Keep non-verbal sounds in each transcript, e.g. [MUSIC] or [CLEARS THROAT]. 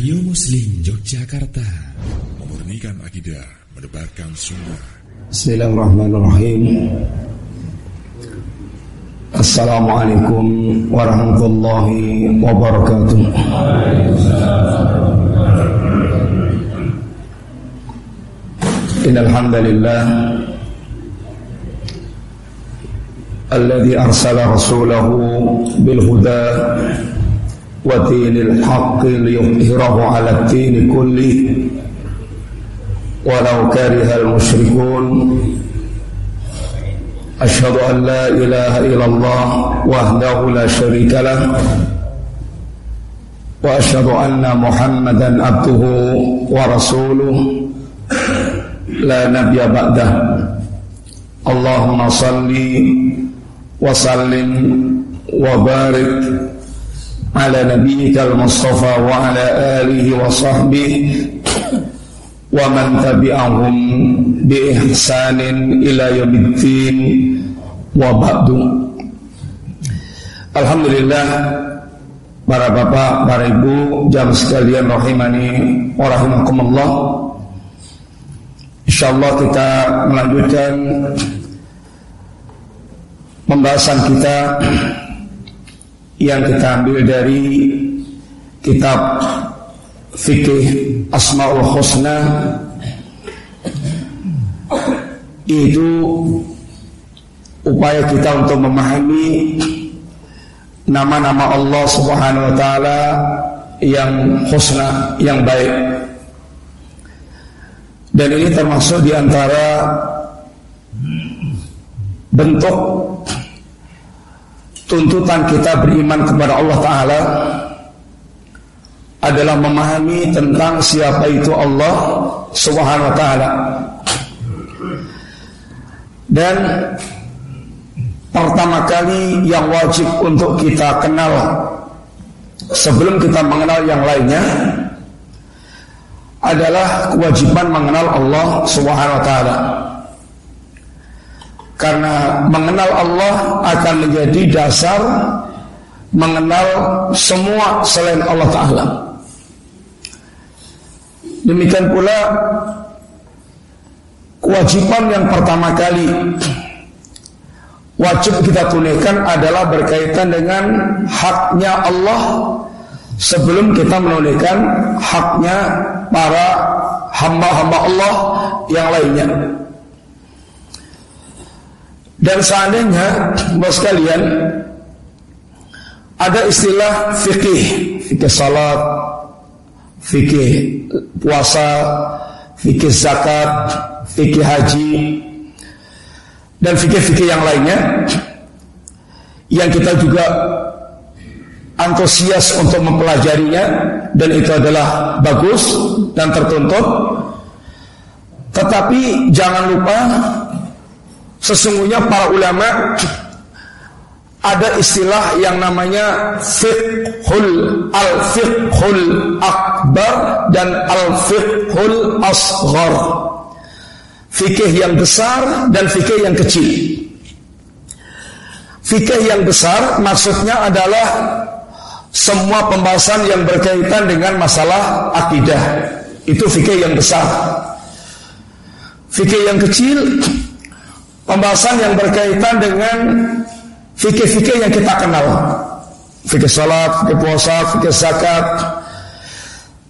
Radio Muslim Yogyakarta. Memurnikan akidah Mendebarkan sunnah. Bismillahirrahmanirrahim. Assalamualaikum warahmatullahi wabarakatuh. Innalhamdulillah Alladhi arsala rasulahu bilhuda ودين الحق ليظهره على الدين كله. ولو كره المشركون أشهد أن لا إله إلا الله وحده لا شريك له وأشهد أن محمدا عبده ورسوله. لا نبي بعده. اللهم صل وسلم وبارك على نبيك المصطفى وعلى آله وصحبه ومن تبعهم بإحسان إلى يوم الدين وبعد Alhamdulillah para bapak, para ibu, jam sekalian rahimani wa rahimakumullah. Insyaallah kita melanjutkan pembahasan kita yang kita ambil dari kitab fikih Asmaul Husna itu upaya kita untuk memahami nama-nama Allah Subhanahu wa taala yang husna, yang baik. Dan ini termasuk di antara bentuk tuntutan kita beriman kepada Allah Ta'ala adalah memahami tentang siapa itu Allah Subhanahu wa Ta'ala. Dan pertama kali yang wajib untuk kita kenal sebelum kita mengenal yang lainnya adalah kewajiban mengenal Allah Subhanahu wa taala. Karena mengenal Allah akan menjadi dasar mengenal semua selain Allah Ta'ala. Demikian pula kewajiban yang pertama kali wajib kita tunaikan adalah berkaitan dengan haknya Allah sebelum kita menunaikan haknya para hamba-hamba Allah yang lainnya. Dan seandainya bos sekalian ada istilah fikih, fikih salat, fikih puasa, fikih zakat, fikih haji dan fikih-fikih yang lainnya yang kita juga antusias untuk mempelajarinya dan itu adalah bagus dan tertuntut. Tetapi jangan lupa Sesungguhnya para ulama ada istilah yang namanya fiqhul al-fiqhul akbar dan al-fiqhul asghar. Fikih yang besar dan fikih yang kecil. Fikih yang besar maksudnya adalah semua pembahasan yang berkaitan dengan masalah akidah. Itu fikih yang besar. Fikih yang kecil pembahasan yang berkaitan dengan fikih-fikih yang kita kenal. Fikih salat, fikih puasa, fikih zakat.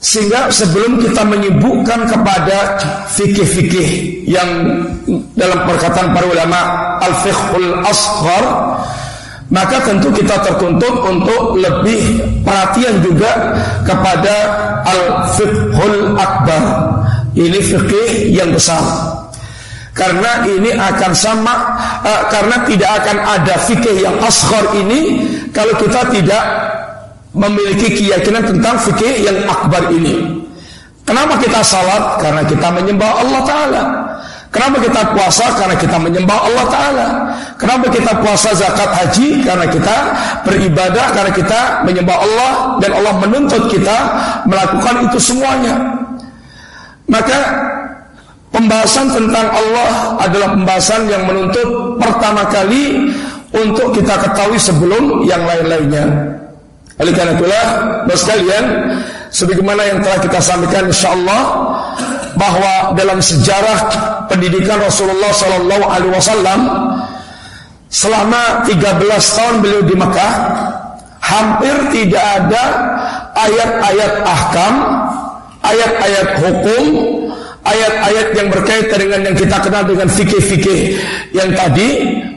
Sehingga sebelum kita menyibukkan kepada fikih-fikih yang dalam perkataan para ulama al-fiqhul asghar, maka tentu kita tertuntut untuk lebih perhatian juga kepada al-fiqhul akbar. Ini fikih yang besar karena ini akan sama uh, karena tidak akan ada fikih yang asghar ini kalau kita tidak memiliki keyakinan tentang fikih yang akbar ini. Kenapa kita salat? Karena kita menyembah Allah taala. Kenapa kita puasa? Karena kita menyembah Allah taala. Kenapa kita puasa zakat haji? Karena kita beribadah karena kita menyembah Allah dan Allah menuntut kita melakukan itu semuanya. Maka Pembahasan tentang Allah adalah pembahasan yang menuntut pertama kali untuk kita ketahui sebelum yang lain-lainnya. Oleh karena itulah, sekalian, sebagaimana yang telah kita sampaikan insyaallah bahwa dalam sejarah pendidikan Rasulullah sallallahu alaihi wasallam selama 13 tahun beliau di Mekah hampir tidak ada ayat-ayat ahkam, ayat-ayat hukum, ayat-ayat yang berkaitan dengan yang kita kenal dengan fikih-fikih yang tadi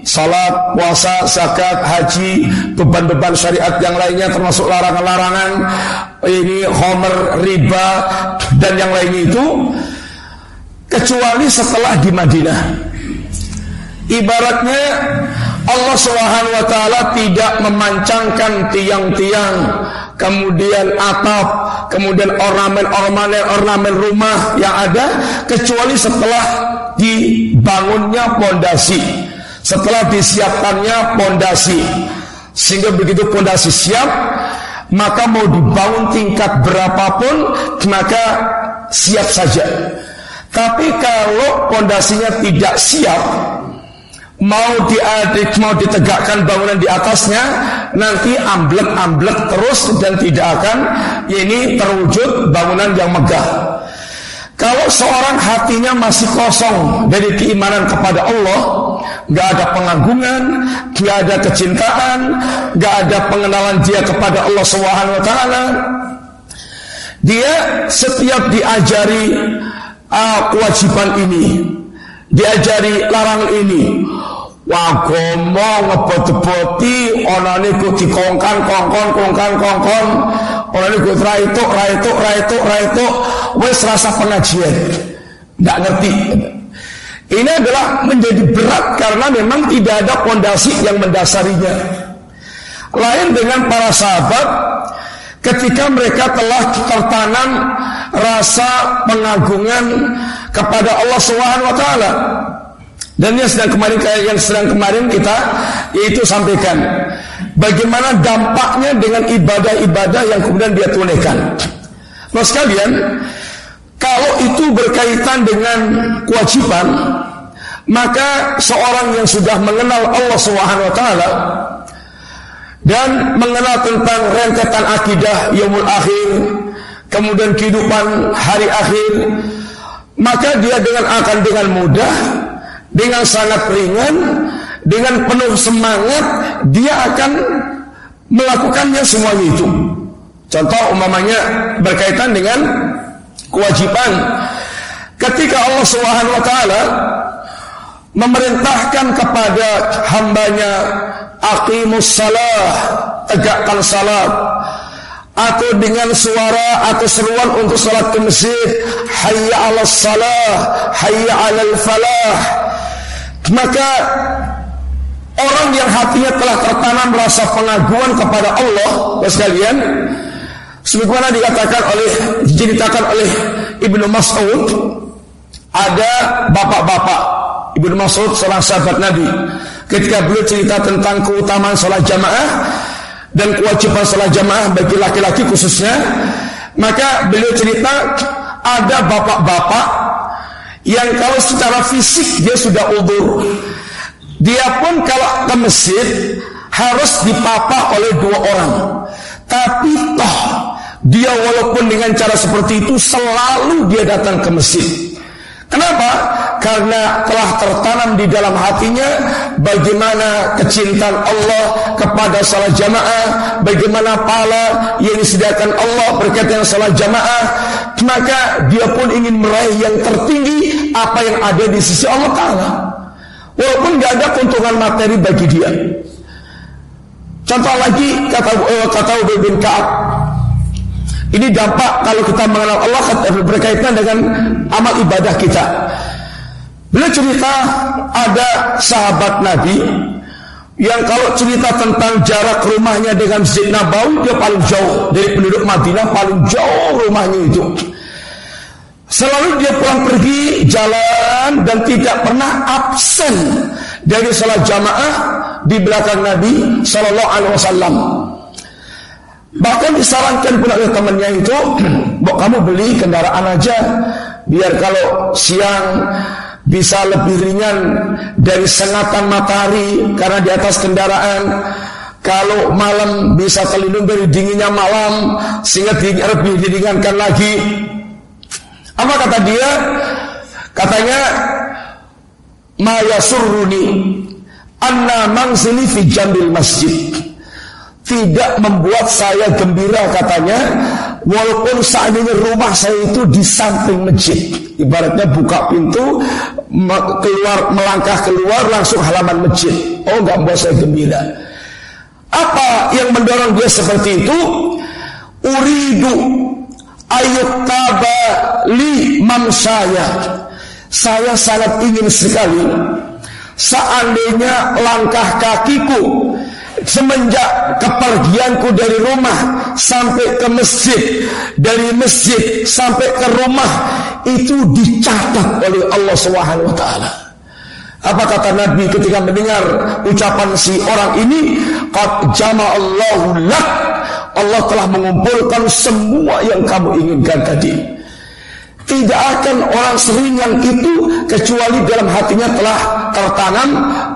salat, puasa, zakat, haji, beban-beban syariat yang lainnya termasuk larangan-larangan ini homer, riba dan yang lainnya itu kecuali setelah di Madinah. Ibaratnya Allah Subhanahu wa taala tidak memancangkan tiang-tiang, kemudian atap, kemudian ornamen-ornamen rumah yang ada kecuali setelah dibangunnya pondasi, setelah disiapkannya pondasi. Sehingga begitu pondasi siap, maka mau dibangun tingkat berapapun maka siap saja. Tapi kalau pondasinya tidak siap, mau diadik mau ditegakkan bangunan di atasnya nanti amblek-amblek terus dan tidak akan ini terwujud bangunan yang megah. Kalau seorang hatinya masih kosong dari keimanan kepada Allah, nggak ada pengagungan, nggak ada kecintaan, nggak ada pengenalan dia kepada Allah Subhanahu Wa Taala, dia setiap diajari uh, kewajiban ini, diajari larang ini, Wagomo ngebot-boti ana niku dikongkan kongkon kongkan kongkon. Ana niku raituk raituk raituk raituk. Wis rasa pengajian. Nggak ngerti. Ini adalah menjadi berat karena memang tidak ada pondasi yang mendasarinya. Lain dengan para sahabat ketika mereka telah tertanam rasa pengagungan kepada Allah Subhanahu wa taala dan yang sedang kemarin yang sedang kemarin kita yaitu sampaikan bagaimana dampaknya dengan ibadah-ibadah yang kemudian dia tunaikan. Mas kalian, kalau itu berkaitan dengan kewajiban, maka seorang yang sudah mengenal Allah Subhanahu wa taala dan mengenal tentang rentetan akidah yaumul akhir, kemudian kehidupan hari akhir, maka dia dengan akan dengan mudah dengan sangat ringan, dengan penuh semangat, dia akan melakukannya semuanya itu. Contoh umpamanya berkaitan dengan kewajiban. Ketika Allah Subhanahu wa taala memerintahkan kepada hambanya aqimus salah, tegakkan salat atau dengan suara atau seruan untuk salat ke masjid hayya 'alas salah hayya 'alal falah maka orang yang hatinya telah tertanam rasa pengaguan kepada Allah, sekalian, sebagaimana dikatakan oleh diceritakan oleh Ibnu Mas'ud, ada bapak-bapak Ibnu Mas'ud seorang sahabat Nabi. Ketika beliau cerita tentang keutamaan sholat jamaah dan kewajiban sholat jamaah bagi laki-laki khususnya, maka beliau cerita ada bapak-bapak yang kalau secara fisik dia sudah udur. Dia pun kalau ke masjid harus dipapah oleh dua orang. Tapi toh dia walaupun dengan cara seperti itu selalu dia datang ke masjid. Kenapa? Karena telah tertanam di dalam hatinya bagaimana kecintaan Allah kepada salat jamaah, bagaimana pahala yang disediakan Allah berkaitan salat jamaah, maka dia pun ingin meraih yang tertinggi apa yang ada di sisi Allah Taala. Walaupun gak ada keuntungan materi bagi dia. Contoh lagi kata eh, kata Ubay bin Ka'ab ini dampak kalau kita mengenal Allah berkaitan dengan amal ibadah kita. Beliau cerita ada sahabat Nabi yang kalau cerita tentang jarak rumahnya dengan Masjid Nabawi dia paling jauh dari penduduk Madinah paling jauh rumahnya itu. Selalu dia pulang pergi jalan dan tidak pernah absen dari salat jamaah di belakang Nabi Shallallahu Alaihi Wasallam. Bahkan disarankan pula oleh temannya itu, [CLEARS THROAT] kamu beli kendaraan aja, biar kalau siang bisa lebih ringan dari sengatan matahari karena di atas kendaraan. kalau malam bisa terlindung dari dinginnya malam sehingga lebih didinginkan lagi. Apa kata dia? Katanya Maya suruni anna manzili fi jambil masjid. Tidak membuat saya gembira katanya Walaupun seandainya rumah saya itu di samping masjid Ibaratnya buka pintu keluar Melangkah keluar langsung halaman masjid Oh gak membuat saya gembira apa yang mendorong dia seperti itu? Uridu ayat taba li saya. Saya sangat ingin sekali seandainya langkah kakiku semenjak kepergianku dari rumah sampai ke masjid, dari masjid sampai ke rumah itu dicatat oleh Allah Subhanahu wa taala. Apa kata Nabi ketika mendengar ucapan si orang ini? Qad jama'allahu lak. Allah telah mengumpulkan semua yang kamu inginkan tadi. Tidak akan orang seringan itu kecuali dalam hatinya telah tertanam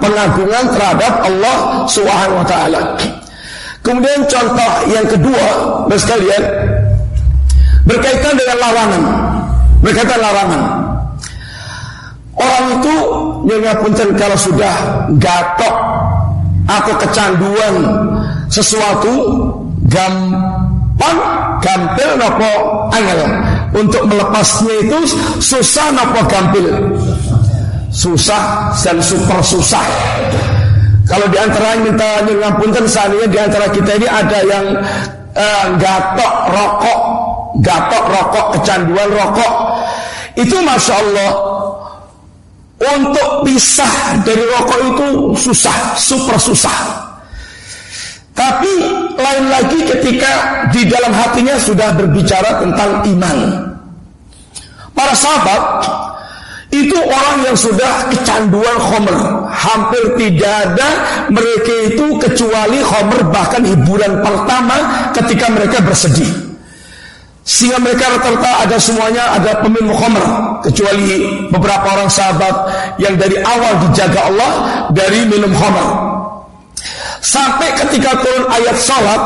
pengagungan terhadap Allah Subhanahu wa taala. Kemudian contoh yang kedua, sekalian, berkaitan dengan larangan. Berkaitan larangan. Orang itu nyonya punten kalau sudah gatok atau kecanduan sesuatu gampang gampil nopo angel untuk melepasnya itu susah nopo gampil susah dan super susah kalau di antara minta nyonya punten seandainya di antara kita ini ada yang uh, gatok rokok gatok rokok kecanduan rokok itu masya Allah untuk pisah dari rokok itu susah, super susah. Tapi lain lagi ketika di dalam hatinya sudah berbicara tentang iman. Para sahabat itu orang yang sudah kecanduan khomer. Hampir tidak ada mereka itu kecuali khomer bahkan hiburan pertama ketika mereka bersedih. Sehingga mereka rata-rata ada semuanya ada peminum khamr kecuali beberapa orang sahabat yang dari awal dijaga Allah dari minum khamr. Sampai ketika turun ayat salat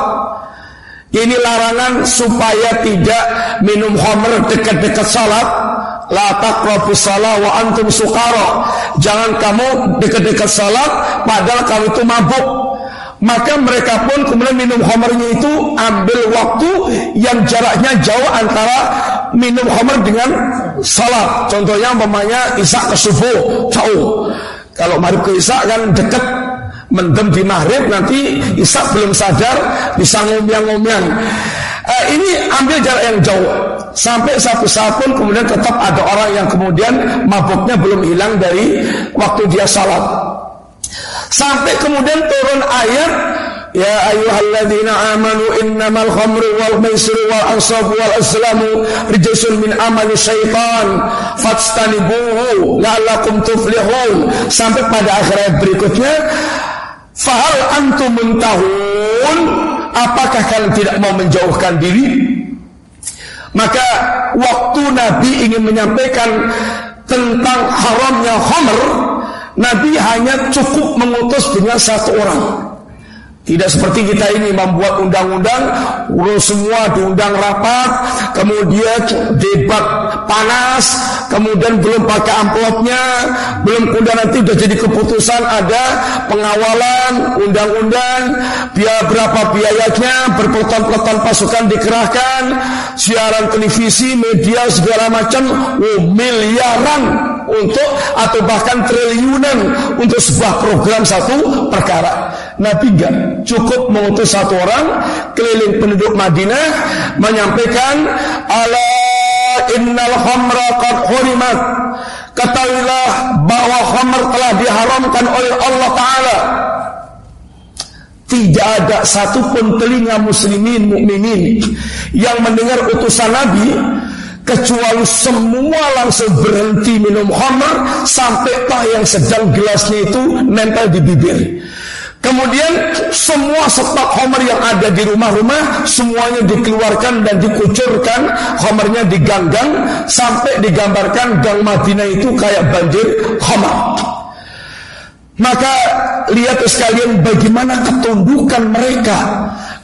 ini larangan supaya tidak minum khamr dekat-dekat salat. La wa antum sukara. Jangan kamu dekat-dekat salat padahal kamu itu mabuk. Maka mereka pun kemudian minum homernya itu ambil waktu yang jaraknya jauh antara minum homer dengan salat. Contohnya umpamanya isak ke subuh jauh. Kalau maghrib ke isak kan dekat mendem di maghrib nanti isak belum sadar bisa ngomyang-ngomyang. Eh, ini ambil jarak yang jauh sampai satu saat pun kemudian tetap ada orang yang kemudian mabuknya belum hilang dari waktu dia salat. Sampai kemudian turun ayat Ya ayyuhalladzina amanu innamal khamru wal maisiru wal ansabu wal aslamu rijsun min amali syaitan fastanibuhu la'allakum tuflihun sampai pada akhir ayat berikutnya fahal antum muntahun apakah kalian tidak mau menjauhkan diri maka waktu Nabi ingin menyampaikan tentang haramnya khamr Nabi hanya cukup mengutus dengan satu orang. Tidak seperti kita ini membuat undang-undang, semua diundang rapat, kemudian debat panas, kemudian belum pakai amplopnya, belum kemudian nanti sudah jadi keputusan ada pengawalan, undang-undang, biaya berapa biayanya, berpeleton-peleton pasukan dikerahkan, siaran televisi, media segala macam, oh, miliaran untuk atau bahkan triliunan untuk sebuah program satu perkara. Nabi enggak cukup mengutus satu orang keliling penduduk Madinah menyampaikan ala innal khamra qad hurimat ketahuilah bahwa khamr telah diharamkan oleh Allah taala tidak ada satupun telinga muslimin mukminin yang mendengar utusan Nabi kecuali semua langsung berhenti minum khamar sampai tah yang sedang gelasnya itu nempel di bibir. Kemudian semua stok homer yang ada di rumah-rumah semuanya dikeluarkan dan dikucurkan, homernya diganggang sampai digambarkan gang Madinah itu kayak banjir homer. Maka lihat sekalian bagaimana ketundukan mereka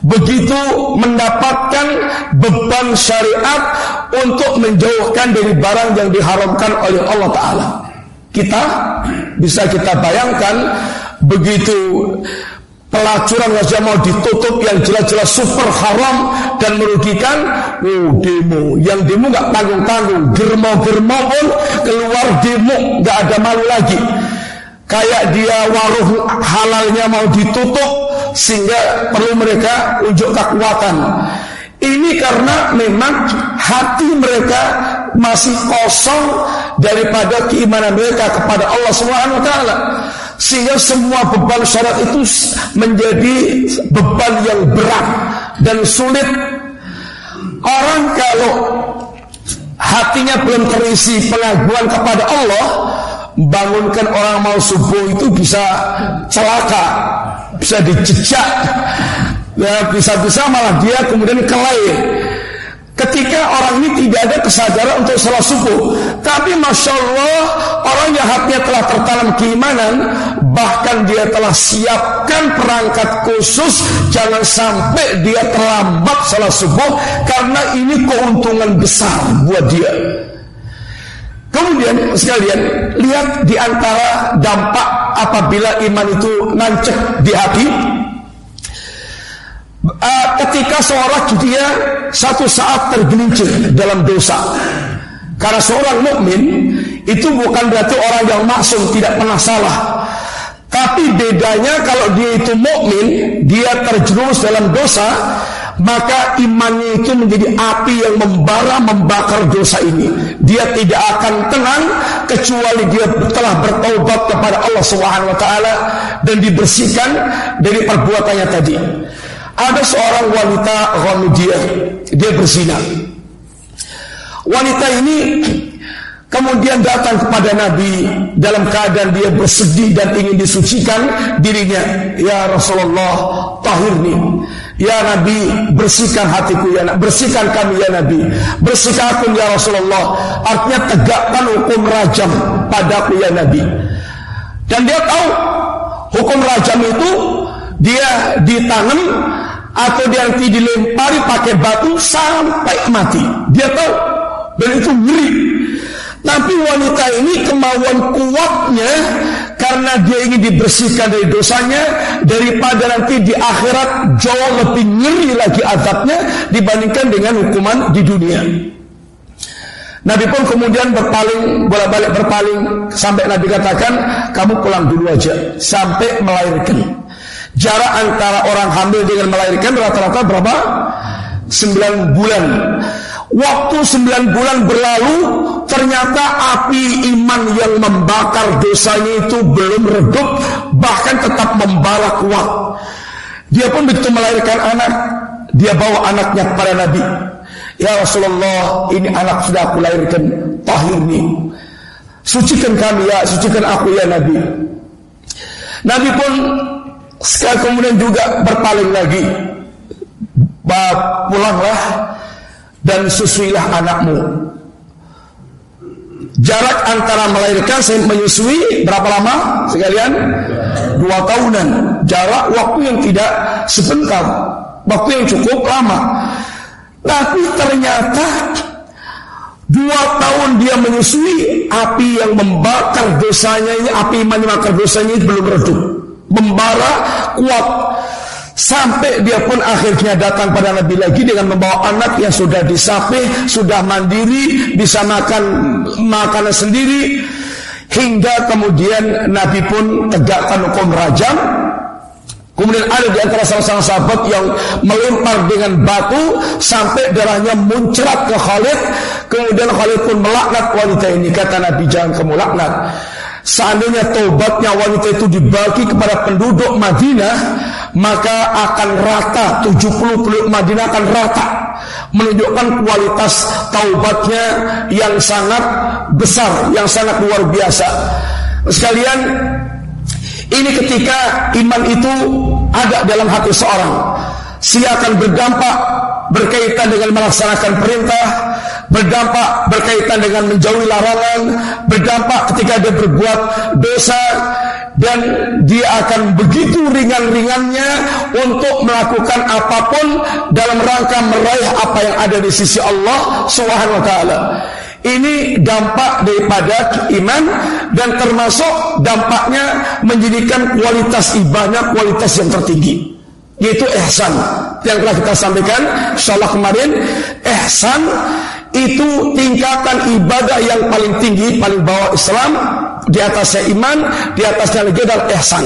begitu mendapatkan beban syariat untuk menjauhkan dari barang yang diharamkan oleh Allah Ta'ala. Kita bisa kita bayangkan begitu pelacuran wajah mau ditutup yang jelas-jelas super haram dan merugikan. Oh demo. Yang demo nggak tanggung-tanggung. Germo-germo pun keluar demo. Nggak ada malu lagi kayak dia waruh halalnya mau ditutup sehingga perlu mereka unjuk kekuatan ini karena memang hati mereka masih kosong daripada keimanan mereka kepada Allah Subhanahu sehingga semua beban syarat itu menjadi beban yang berat dan sulit. Orang kalau hatinya belum terisi pengaguan kepada Allah, bangunkan orang mau subuh itu bisa celaka, bisa dijejak, ya bisa-bisa malah dia kemudian kelahi Ketika orang ini tidak ada kesadaran untuk salat subuh Tapi Masya Allah Orang yang hatinya telah tertanam keimanan Bahkan dia telah siapkan perangkat khusus Jangan sampai dia terlambat salat subuh Karena ini keuntungan besar buat dia Kemudian sekalian Lihat di antara dampak apabila iman itu nancep di hati uh, ketika seorang dia satu saat tergelincir dalam dosa. Karena seorang mukmin itu bukan berarti orang yang maksum tidak pernah salah. Tapi bedanya kalau dia itu mukmin, dia terjerumus dalam dosa, maka imannya itu menjadi api yang membara membakar dosa ini. Dia tidak akan tenang kecuali dia telah bertobat kepada Allah Subhanahu wa taala dan dibersihkan dari perbuatannya tadi. Ada seorang wanita Ghamidiyah Dia berzina Wanita ini Kemudian datang kepada Nabi dalam keadaan dia bersedih dan ingin disucikan dirinya. Ya Rasulullah, tahirni. Ya Nabi, bersihkan hatiku ya Nabi. Bersihkan kami ya Nabi. Bersihkan aku ya Rasulullah. Artinya tegakkan hukum rajam padaku ya Nabi. Dan dia tahu hukum rajam itu dia ditanam atau dia nanti dilempari pakai batu sampai mati. Dia tahu dan itu ngeri. Tapi wanita ini kemauan kuatnya karena dia ingin dibersihkan dari dosanya daripada nanti di akhirat jauh lebih ngeri lagi azabnya dibandingkan dengan hukuman di dunia. Nabi pun kemudian berpaling, bolak-balik berpaling sampai Nabi katakan, kamu pulang dulu aja sampai melahirkan. Jarak antara orang hamil dengan melahirkan rata-rata berapa? 9 bulan. Waktu 9 bulan berlalu, ternyata api iman yang membakar dosanya itu belum redup, bahkan tetap membara kuat. Dia pun begitu melahirkan anak, dia bawa anaknya kepada Nabi. Ya Rasulullah, ini anak sudah aku lahirkan, tahirni. Sucikan kami ya, sucikan aku ya Nabi. Nabi pun Sekali kemudian juga berpaling lagi. Pulanglah dan susuilah anakmu. Jarak antara melahirkan dan menyusui berapa lama sekalian? Dua tahunan. Jarak waktu yang tidak sebentar. Waktu yang cukup lama. Tapi ternyata Dua tahun dia menyusui Api yang membakar dosanya ini Api yang membakar dosanya ini belum redup membara kuat sampai dia pun akhirnya datang pada Nabi lagi dengan membawa anak yang sudah disapih, sudah mandiri, bisa makan makanan sendiri hingga kemudian Nabi pun tegakkan hukum rajam Kemudian ada di antara salah seorang sahabat yang melempar dengan batu sampai darahnya muncrat ke Khalid. Kemudian Khalid pun melaknat wanita ini. Kata Nabi jangan kamu laknat. Seandainya tobatnya wanita itu dibagi kepada penduduk Madinah, maka akan rata 70 penduduk Madinah akan rata menunjukkan kualitas taubatnya yang sangat besar, yang sangat luar biasa. Sekalian, ini ketika iman itu ada dalam hati seorang, Sia akan berdampak berkaitan dengan melaksanakan perintah, berdampak berkaitan dengan menjauhi larangan, berdampak ketika dia berbuat dosa, dan dia akan begitu ringan-ringannya untuk melakukan apa pun dalam rangka meraih apa yang ada di sisi Allah Subhanahu wa taala. Ini dampak daripada iman dan termasuk dampaknya menjadikan kualitas ibadah kualitas yang tertinggi yaitu ihsan yang telah kita sampaikan insyaallah kemarin ihsan itu tingkatan ibadah yang paling tinggi paling bawah Islam di atasnya iman di atasnya adalah ihsan.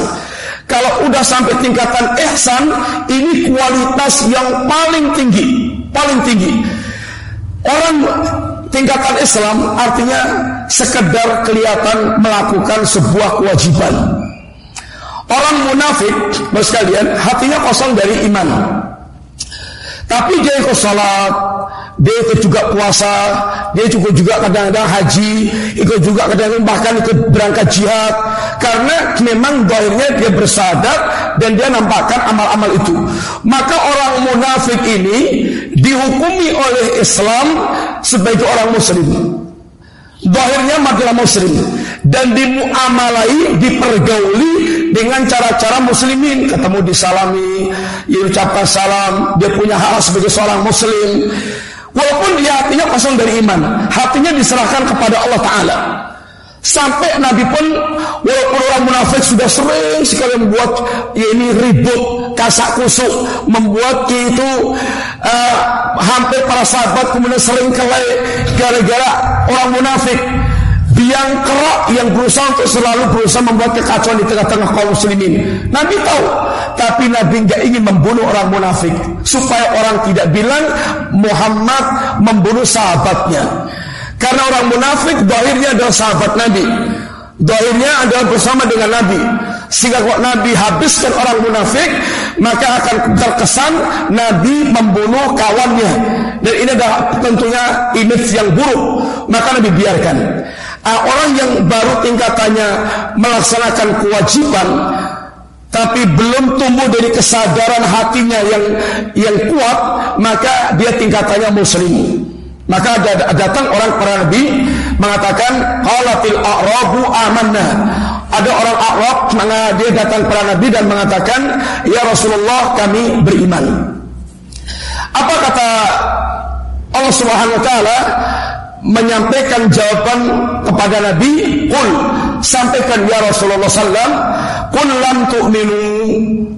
Kalau udah sampai tingkatan ihsan ini kualitas yang paling tinggi paling tinggi. Orang tingkatan Islam artinya sekedar kelihatan melakukan sebuah kewajiban. Orang munafik, Mas sekalian, hatinya kosong dari iman. Tapi dia ikut sholat, dia ikut juga puasa, dia juga juga kadang-kadang haji, ikut juga kadang-kadang bahkan ikut berangkat jihad. Karena memang doainnya dia bersadar dan dia nampakkan amal-amal itu. Maka orang munafik ini dihukumi oleh Islam sebagai orang muslim. Dohirnya matilah muslim dan dimuamalai, dipergauli dengan cara-cara muslimin, ketemu disalami, diucapkan salam, dia punya hak sebagai seorang muslim. Walaupun dia hatinya kosong dari iman, hatinya diserahkan kepada Allah Taala. Sampai Nabi pun walaupun orang munafik sudah sering sekali membuat ya ini ribut, kasak kusuk, membuat itu uh, hampir para sahabat kemudian sering kelai gara-gara orang munafik yang kerak yang berusaha untuk selalu berusaha membuat kekacauan di tengah-tengah kaum muslimin. Nabi tahu, tapi Nabi nggak ingin membunuh orang munafik supaya orang tidak bilang Muhammad membunuh sahabatnya. Karena orang munafik dohirnya adalah sahabat Nabi. Dohirnya adalah bersama dengan Nabi. Sehingga kalau Nabi habiskan orang munafik, maka akan terkesan Nabi membunuh kawannya. Dan ini adalah tentunya image yang buruk. Maka Nabi biarkan. Nah, orang yang baru tingkatannya melaksanakan kewajiban, tapi belum tumbuh dari kesadaran hatinya yang yang kuat, maka dia tingkatannya muslim. Maka datang orang para nabi mengatakan qalatil a'rabu amanna. Ada orang Arab dia datang para nabi dan mengatakan, "Ya Rasulullah, kami beriman." Apa kata Allah Subhanahu wa taala? menyampaikan jawaban kepada Nabi, "Qul sampaikan ya Rasulullah sallam, qul lam tu'minu."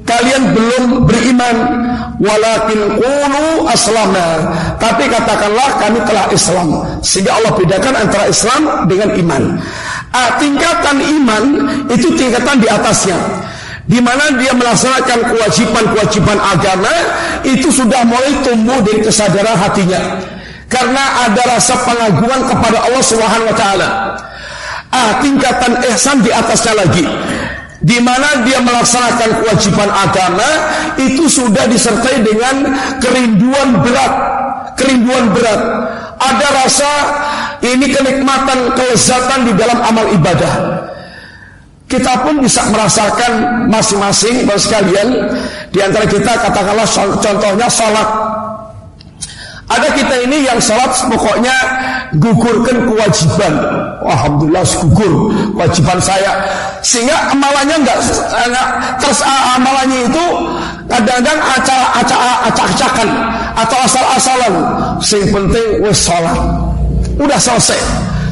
Kalian belum beriman, walakin qulu aslamna. Tapi katakanlah kami telah Islam. Sehingga Allah bedakan antara Islam dengan iman. Ah, tingkatan iman itu tingkatan di atasnya di mana dia melaksanakan kewajiban-kewajiban agama itu sudah mulai tumbuh dari kesadaran hatinya karena ada rasa pengagungan kepada Allah Subhanahu wa taala. Ah, tingkatan ihsan di atasnya lagi. Di mana dia melaksanakan kewajiban agama itu sudah disertai dengan kerinduan berat, kerinduan berat. Ada rasa ini kenikmatan, kelezatan di dalam amal ibadah. Kita pun bisa merasakan masing-masing sekalian di antara kita katakanlah contohnya sholat ada kita ini yang sholat pokoknya gugurkan kewajiban. Alhamdulillah gugur kewajiban saya. Sehingga amalannya enggak, terus amalannya itu kadang-kadang acak-acak-acakan atau asal-asalan. Sing penting wes sholat. Udah selesai.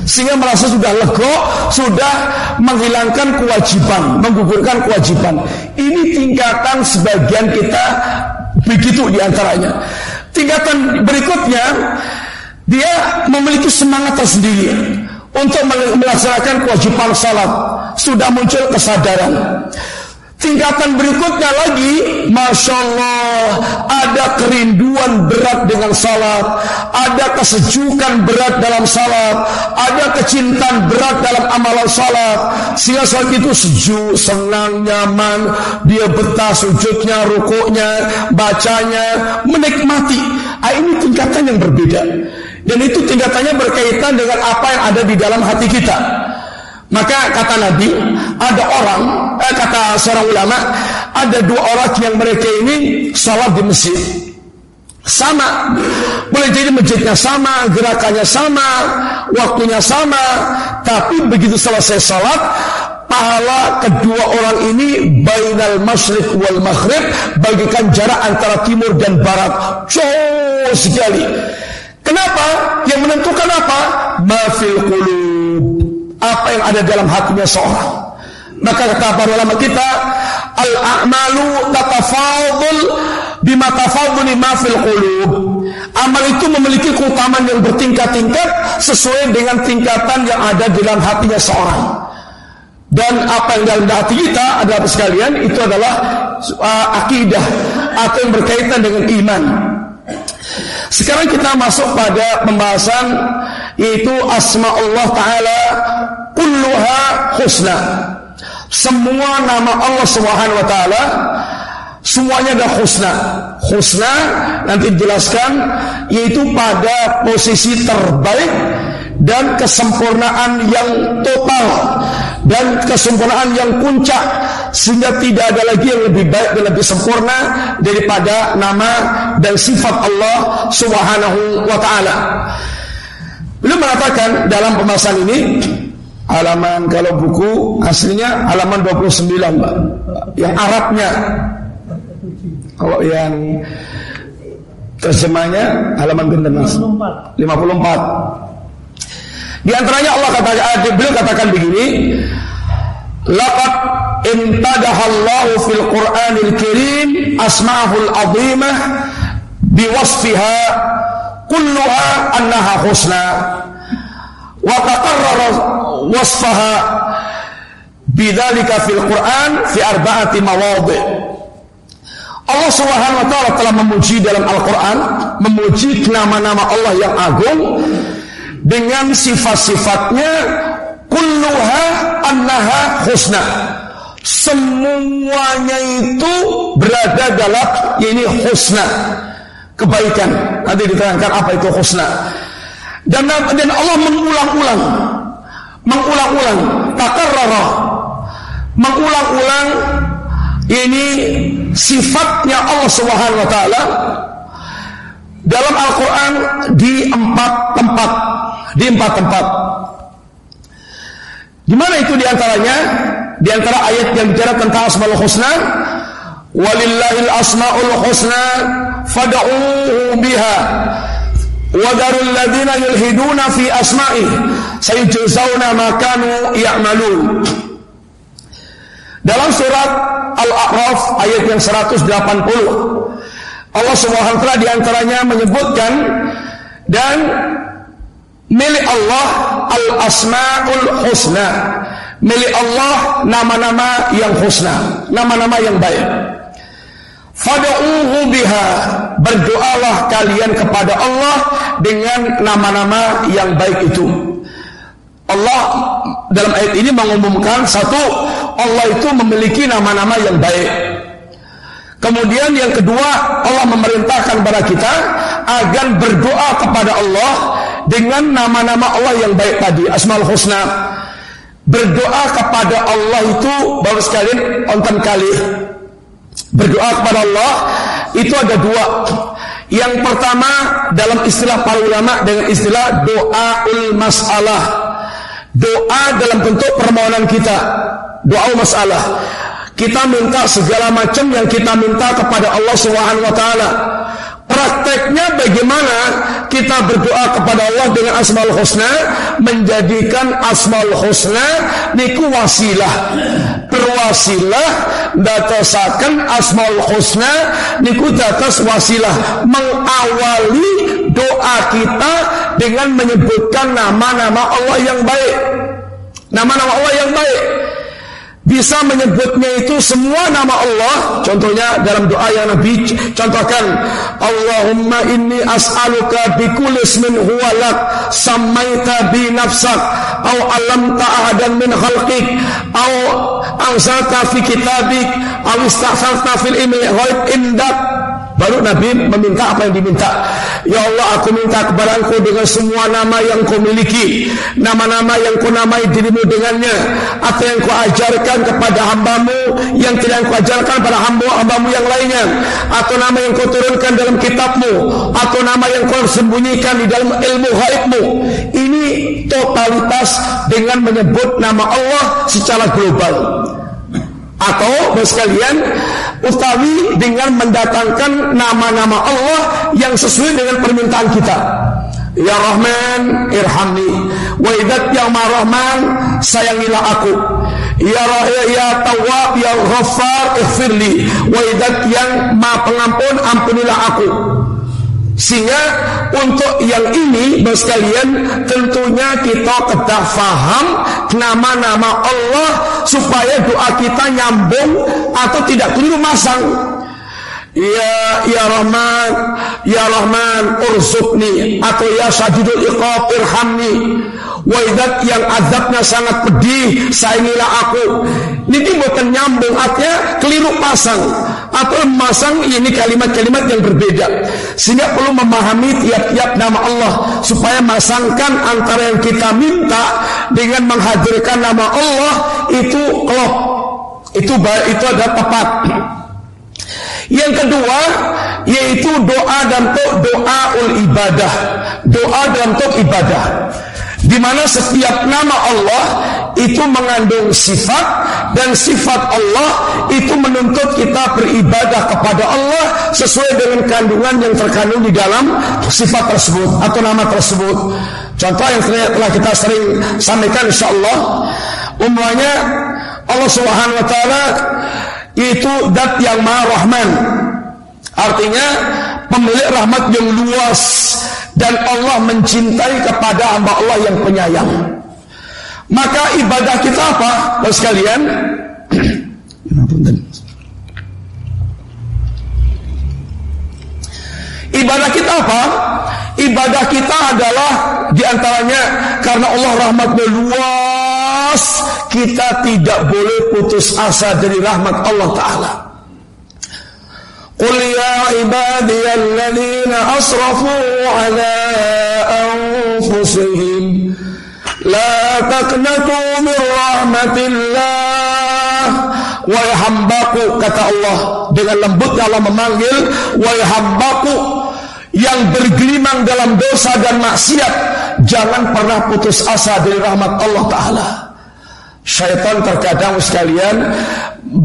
Sehingga merasa sudah lego, sudah menghilangkan kewajiban, menggugurkan kewajiban. Ini tingkatan sebagian kita begitu di antaranya. Tingkatan berikutnya dia memiliki semangat tersendiri untuk melaksanakan kewajiban salat. Sudah muncul kesadaran. Tingkatan berikutnya lagi, Masya Allah, ada kerinduan berat dengan salat, ada kesejukan berat dalam salat, ada kecintaan berat dalam amalan salat. Sehingga saat itu sejuk, senang, nyaman, dia betah sujudnya, rukuknya, bacanya, menikmati. Ah, ini tingkatan yang berbeda. Dan itu tingkatannya berkaitan dengan apa yang ada di dalam hati kita. Maka kata Nabi, ada orang, eh, kata seorang ulama, ada dua orang yang mereka ini sholat di masjid. Sama, boleh jadi masjidnya sama, gerakannya sama, waktunya sama, tapi begitu selesai sholat, pahala kedua orang ini bainal masyriq wal maghrib bagikan jarak antara timur dan barat jauh sekali. Kenapa? Yang menentukan apa? Mafil qulub apa yang ada dalam hatinya seorang maka kata para ulama kita al a'malu tatafadul bima tafaduli ma fil qulub. Amal itu memiliki keutamaan yang bertingkat-tingkat sesuai dengan tingkatan yang ada dalam hatinya seorang. Dan apa yang dalam hati kita adalah sekalian itu adalah uh, akidah atau yang berkaitan dengan iman. Sekarang kita masuk pada pembahasan yaitu asma Allah taala kulluha husna. Semua nama Allah Subhanahu wa taala Semuanya ada husna. Husna nanti dijelaskan yaitu pada posisi terbaik dan kesempurnaan yang total dan kesempurnaan yang puncak sehingga tidak ada lagi yang lebih baik dan lebih sempurna daripada nama dan sifat Allah Subhanahu wa taala. Beliau mengatakan dalam pembahasan ini halaman kalau buku aslinya halaman 29 Mbak. Yang Arabnya kalau yang terjemahnya halaman mas 54. 54. Di antaranya Allah katakan beliau katakan begini, Laqad imtadahallahu fil Qur'anil Karim asma'ul azimah biwasfiha kulluha annaha husna wa taqarrara wasfaha bidzalika fil Qur'an arba'ati mawadhi' Allah Subhanahu wa taala telah memuji dalam Al-Qur'an, memuji nama-nama Allah yang agung dengan sifat-sifatnya kulluha annaha husna. Semuanya itu berada dalam ini husna, kebaikan. Nanti diterangkan apa itu husna. Dan dan Allah mengulang-ulang. Mengulang-ulang. Takarrara. Mengulang-ulang ini sifatnya Allah Subhanahu wa taala dalam Al-Qur'an di empat tempat, di empat tempat. Di mana itu di antaranya? Di antara ayat yang bicara tentang Asmaul Husna, walillahil asmaul husna fad'uhu biha wadarul ladina yulhiduna fi asma'i sayujzauna ma kanu ya'malun. Dalam surat Al-A'raf ayat yang 180 Allah Subhanahu wa taala di antaranya menyebutkan dan milik Allah al-asmaul husna. Milik Allah nama-nama yang husna, nama-nama yang baik. Fad'uhu biha. Berdoalah kalian kepada Allah dengan nama-nama yang baik itu. Allah dalam ayat ini mengumumkan satu Allah itu memiliki nama-nama yang baik. Kemudian yang kedua, Allah memerintahkan kepada kita agar berdoa kepada Allah dengan nama-nama Allah yang baik tadi, Asmaul Husna. Berdoa kepada Allah itu baru sekalian ontan kali. Berdoa kepada Allah itu ada dua. Yang pertama dalam istilah para ulama dengan istilah doaul masalah. Doa dalam bentuk permohonan kita doa masalah. Kita minta segala macam yang kita minta kepada Allah Subhanahu wa taala. Prakteknya bagaimana kita berdoa kepada Allah dengan Asmaul Husna menjadikan Asmaul Husna niku wasilah. Berwasilah datasakan Asmaul Husna niku datas wasilah mengawali doa kita dengan menyebutkan nama-nama Allah yang baik. Nama-nama Allah yang baik bisa menyebutnya itu semua nama Allah. Contohnya dalam doa yang Nabi contohkan Allahumma inni as'aluka bi kulli ismin huwa lak sammaita bi nafsak au alamta ahadan min khalqik au anzalta fi kitabik au ista'salta fil ilmi ghaib indak Baru Nabi meminta apa yang diminta. Ya Allah, aku minta kepada dengan semua nama yang kau miliki. Nama-nama yang kau namai dirimu dengannya. Atau yang kau ajarkan kepada hambamu. Yang tidak kau ajarkan pada hamba-hambamu yang lainnya. Atau nama yang kau turunkan dalam kitabmu. Atau nama yang kau sembunyikan di dalam ilmu haibmu. Ini totalitas dengan menyebut nama Allah secara global. Atau sekalian utawi dengan mendatangkan nama-nama Allah yang sesuai dengan permintaan kita. Ya Rahman, irhamni. Wa idat ya Rahman, sayangilah aku. Ya Rahman, ya Tawab, ya Ghaffar, ighfirli. Wa idat yang Maha Pengampun, ampunilah aku. Sehingga untuk yang ini Bapak sekalian tentunya kita kedah faham nama-nama Allah supaya doa kita nyambung atau tidak keliru masang. Ya Ya Rahman Ya Rahman urzukni atau ya Sajidul Iqab irhamni. Waidat yang azabnya sangat pedih Sayangilah aku. Ini bukan nyambung Artinya keliru pasang Atau masang ini kalimat-kalimat yang berbeda. Sehingga perlu memahami Tiap-tiap nama Allah. Supaya masangkan antara yang kita minta Dengan menghadirkan nama Allah Itu klop Itu itu adalah tepat. Yang kedua yaitu doa dan doa ul ibadah. Doa dan ibadah di mana setiap nama Allah itu mengandung sifat dan sifat Allah itu menuntut kita beribadah kepada Allah sesuai dengan kandungan yang terkandung di dalam sifat tersebut atau nama tersebut. Contoh yang telah kita sering sampaikan insya Allah umumnya Allah Subhanahu wa taala itu dat yang maha rahman. Artinya pemilik rahmat yang luas dan Allah mencintai kepada hamba Allah yang penyayang. Maka ibadah kita apa? Bapak sekalian, Ibadah kita apa? Ibadah kita adalah di antaranya karena Allah rahmatnya luas, kita tidak boleh putus asa dari rahmat Allah Ta'ala. قل يا عبادي الذين أسرفوا على أنفسهم لا تقنطوا من رحمة الله Wahai hambaku kata Allah dengan lembutnya Allah memanggil Wahai hambaku yang bergelimang dalam dosa dan maksiat jangan pernah putus asa dari rahmat Allah Ta'ala Syaitan terkadang sekalian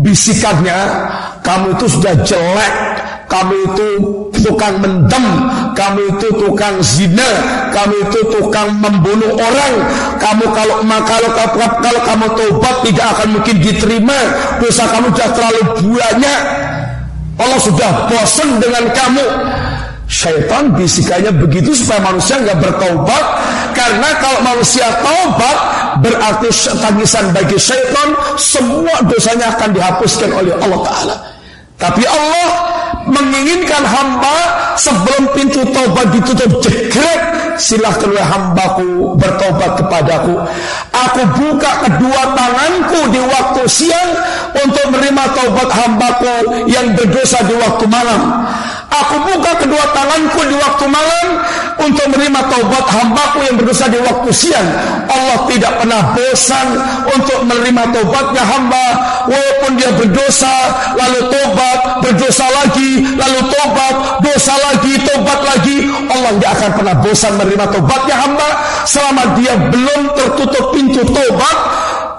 bisikannya kamu itu sudah jelek, kamu itu tukang mendem, kamu itu tukang zina, kamu itu tukang membunuh orang. Kamu kalau kalau kalau, kalau kamu tobat tidak akan mungkin diterima, dosa kamu sudah terlalu banyak. Allah sudah bosan dengan kamu. Syaitan bisikannya begitu supaya manusia nggak bertobat karena kalau manusia taubat berarti tangisan bagi syaitan semua dosanya akan dihapuskan oleh Allah Taala. Tapi Allah menginginkan hamba sebelum pintu taubat ditutup jegret silahkan wahai hambaku bertobat kepadaku. Aku buka kedua tanganku di waktu siang untuk menerima taubat hambaku yang berdosa di waktu malam Aku buka kedua tanganku di waktu malam untuk menerima taubat hambaku yang berdosa di waktu siang. Allah tidak pernah bosan untuk menerima taubatnya hamba walaupun dia berdosa lalu tobat, berdosa lagi, lalu tobat, dosa lagi, tobat lagi. Allah tidak akan pernah bosan menerima taubatnya hamba selama dia belum tertutup pintu tobat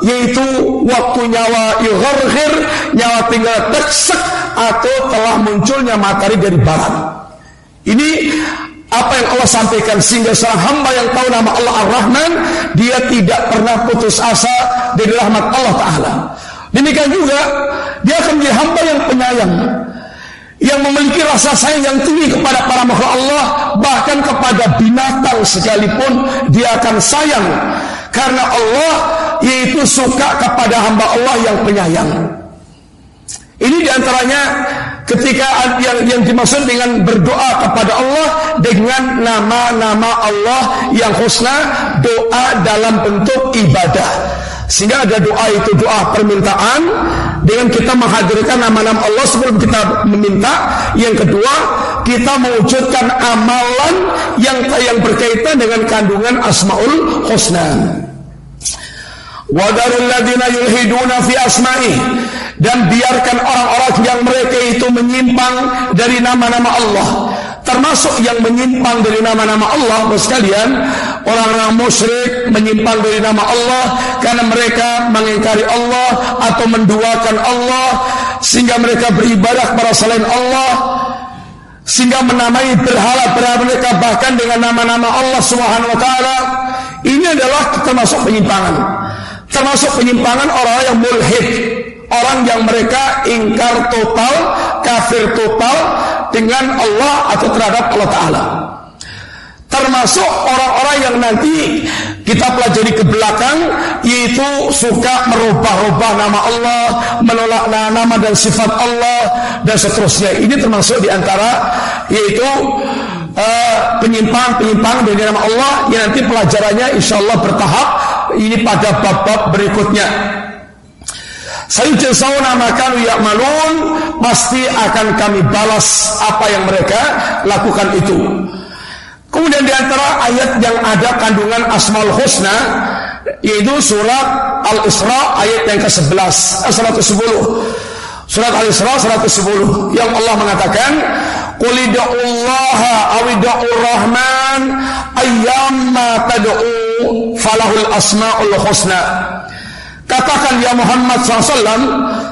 yaitu waktu nyawa igharghir, nyawa tinggal tersek atau telah munculnya matahari dari barat. Ini apa yang Allah sampaikan sehingga seorang hamba yang tahu nama Allah Ar-Rahman dia tidak pernah putus asa dari rahmat Allah Taala. Demikian juga dia akan menjadi hamba yang penyayang yang memiliki rasa sayang yang tinggi kepada para makhluk Allah bahkan kepada binatang sekalipun dia akan sayang karena Allah yaitu suka kepada hamba Allah yang penyayang. Ini di antaranya ketika yang, yang dimaksud dengan berdoa kepada Allah dengan nama-nama Allah yang husna, doa dalam bentuk ibadah. Sehingga ada doa itu doa permintaan dengan kita menghadirkan nama-nama Allah sebelum kita meminta. Yang kedua, kita mewujudkan amalan yang yang berkaitan dengan kandungan Asmaul Husna. Wadarul ladina dan biarkan orang-orang yang mereka itu menyimpang dari nama-nama Allah. Termasuk yang menyimpang dari nama-nama Allah sekalian orang-orang musyrik menyimpang dari nama Allah karena mereka mengingkari Allah atau menduakan Allah sehingga mereka beribadah kepada selain Allah sehingga menamai berhala-berhala mereka bahkan dengan nama-nama Allah Subhanahu wa taala. Ini adalah termasuk penyimpangan termasuk penyimpangan orang yang mulhid orang yang mereka ingkar total kafir total dengan Allah atau terhadap Allah taala termasuk orang-orang yang nanti kita pelajari ke belakang yaitu suka merubah-rubah nama Allah, menolak nama dan sifat Allah dan seterusnya. Ini termasuk di antara yaitu penyimpangan-penyimpangan uh, dari nama Allah yang nanti pelajarannya insya Allah bertahap ini pada bab-bab berikutnya. Sayujazawna makanu ya'malun pasti akan kami balas apa yang mereka lakukan itu. Kemudian di antara ayat yang ada kandungan Asmaul Husna yaitu surat Al-Isra ayat yang ke-11 110. Eh, surat Al-Isra 110 yang Allah mengatakan Qul ida'ullaha awida'ur rahman ayyamma tad'u falahul asmaul husna Katakan ya Muhammad SAW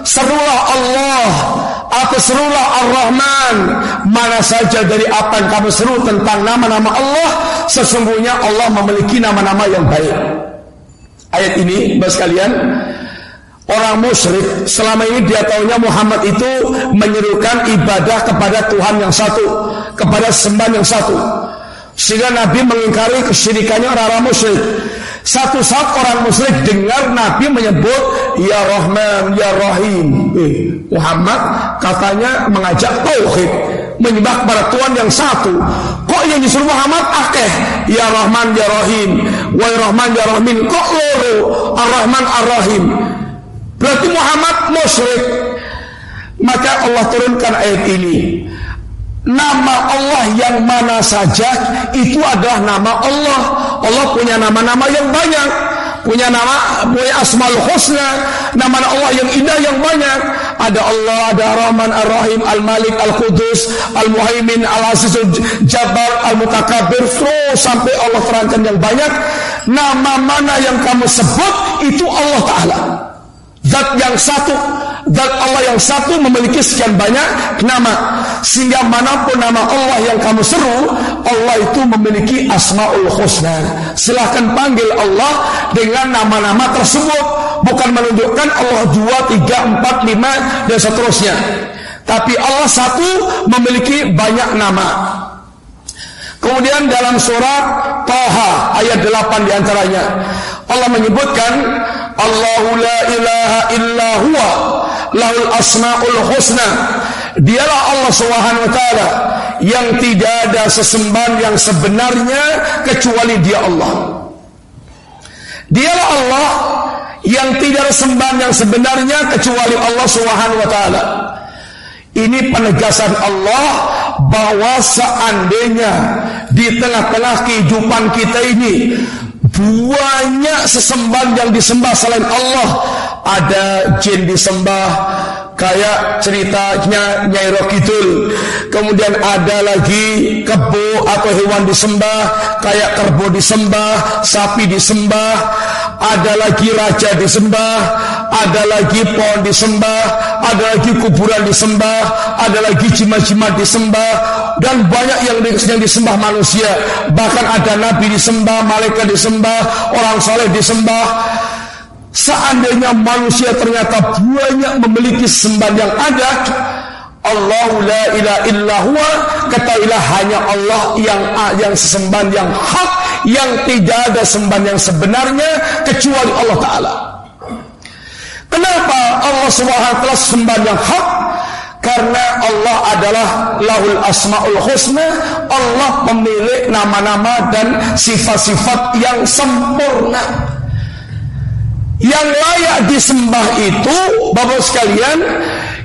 Serulah Allah Atau serulah Ar-Rahman. Mana saja dari apa yang kamu seru Tentang nama-nama Allah Sesungguhnya Allah memiliki nama-nama yang baik. Ayat ini Bapak sekalian Orang musyrik selama ini dia tahunya Muhammad itu menyerukan ibadah kepada Tuhan yang satu, kepada sembahan yang satu. Sehingga Nabi mengingkari kesyirikannya orang-orang musyrik. Satu saat orang musyrik dengar Nabi menyebut Ya Rahman, Ya Rahim. Eh, Muhammad katanya mengajak tauhid, menyembah kepada Tuhan yang satu. Kok yang disuruh Muhammad akeh? Ya Rahman, Ya Rahim. Wa Rahman, Ya Rahim. Kok loro? Ar-Rahman, Ar-Rahim. Berarti Muhammad musyrik. Maka Allah turunkan ayat ini. Nama Allah yang mana saja itu adalah nama Allah. Allah punya nama-nama yang banyak. Punya nama, punya asmaul husna. Nama Allah yang indah yang banyak. Ada Allah, ada Rahman, Ar-Rahim, Al-Malik, Al-Qudus, Al-Muhaimin, Al-Aziz, Jabbar, Al-Mutakabir. Terus sampai Allah terangkan yang banyak. Nama mana yang kamu sebut itu Allah Ta'ala. Zat yang satu dan Allah yang satu memiliki sekian banyak nama. Sehingga mana pun nama Allah yang kamu seru Allah itu memiliki asma'ul husna. Silahkan panggil Allah dengan nama-nama tersebut. Bukan menunjukkan Allah dua, tiga, empat, lima dan seterusnya. Tapi Allah satu memiliki banyak nama. Kemudian dalam surat Taha ayat 8 di antaranya Allah menyebutkan Allahu la ilaha illa huwa lahul asmaul husna. Dialah Allah Subhanahu wa taala yang tidak ada sesembahan yang sebenarnya kecuali dia Allah. Dialah Allah yang tidak ada sembahan yang sebenarnya kecuali Allah Subhanahu wa taala. Ini penegasan Allah bahwa seandainya di tengah-tengah kehidupan kita ini banyak sesembahan yang disembah selain Allah. Ada jin disembah kayak ceritanya Nyai Rokidul kemudian ada lagi kebo atau hewan disembah kayak kerbau disembah sapi disembah ada lagi raja disembah ada lagi pohon disembah ada lagi kuburan disembah ada lagi jimat-jimat disembah dan banyak yang yang disembah manusia. Bahkan ada nabi disembah malaikat disembah orang soleh disembah Seandainya manusia ternyata banyak memiliki sembahan yang ada, Allah la ilaha ketahuilah hanya Allah yang yang sesembahan yang hak yang tidak ada sembahan yang sebenarnya kecuali Allah taala. Kenapa Allah Subhanahu taala sembahan yang hak? Karena Allah adalah lahul asmaul husna Allah memiliki nama-nama dan sifat-sifat yang sempurna yang layak disembah itu Bapak sekalian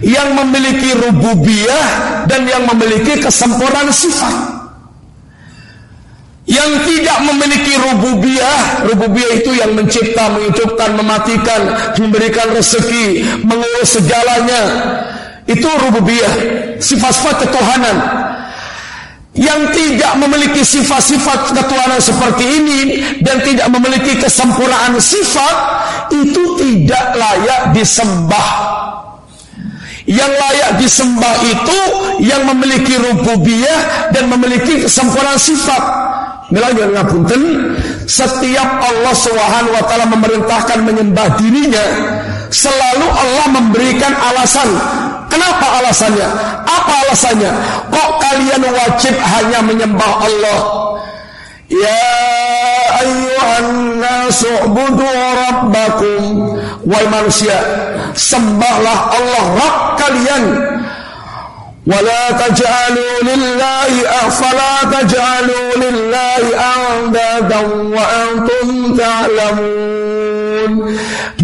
Yang memiliki rububiyah Dan yang memiliki kesempurnaan sifat. Yang tidak memiliki rububiyah Rububiyah itu yang mencipta, menghidupkan, mematikan Memberikan rezeki Mengurus segalanya. Itu rububiyah Sifat-sifat ketuhanan yang tidak memiliki sifat-sifat ketuhanan seperti ini dan tidak memiliki kesempurnaan sifat itu tidak layak disembah. Yang layak disembah itu yang memiliki rububiyah dan memiliki kesempurnaan sifat. Milanya ngapunten, setiap Allah Subhanahu wa taala memerintahkan menyembah dirinya, selalu Allah memberikan alasan. Kenapa alasannya? Apa alasannya? Kok kalian wajib hanya menyembah Allah? Ya ayyuhan nasu'budu rabbakum Wahai manusia Sembahlah Allah Rabb kalian ولا تجعلوا لله فلا تجعلوا لله أندادا وأنتم تعلمون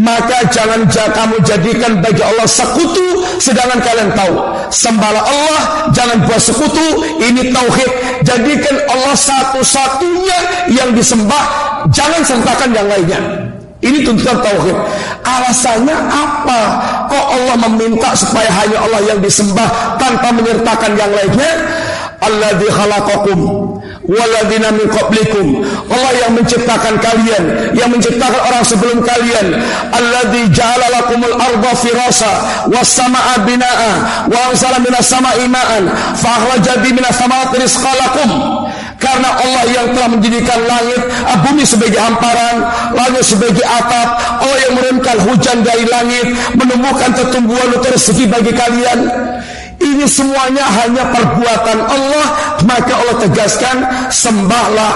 maka jangan kamu jadikan bagi Allah sekutu sedangkan kalian tahu sembahlah Allah jangan buat sekutu ini tauhid jadikan Allah satu-satunya yang disembah jangan sertakan yang lainnya ini tuntutan tauhid. Alasannya apa? Kok Allah meminta supaya hanya Allah yang disembah tanpa menyertakan yang lainnya? Allah khalaqakum waladina min qablikum. Allah yang menciptakan kalian, yang menciptakan orang sebelum kalian. Alladzi ja'ala lakumul arda firasa was samaa binaa wa anzala minas samaa'i ma'an fa akhraja minas rizqalakum karena Allah yang telah menjadikan langit, ah, bumi sebagai hamparan, langit sebagai atap. Allah yang menurunkan hujan dari langit, menumbuhkan tumbuhan untuk rezeki bagi kalian. Ini semuanya hanya perbuatan Allah Maka Allah tegaskan Sembahlah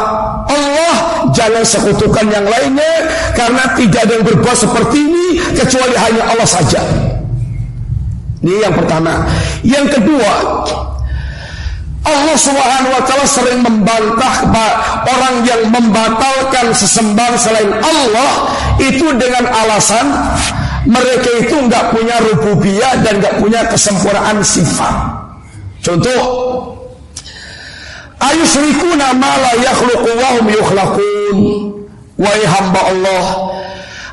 Allah Jangan sekutukan yang lainnya Karena tidak ada yang berbuat seperti ini Kecuali hanya Allah saja Ini yang pertama Yang kedua Allah Subhanahu wa taala sering membantah orang yang membatalkan sesembahan selain Allah itu dengan alasan mereka itu nggak punya rububiyah dan nggak punya kesempurnaan sifat. Contoh Ayusrikuna ma la yakhluqu wa hum yukhlaqun. Wahai hamba Allah,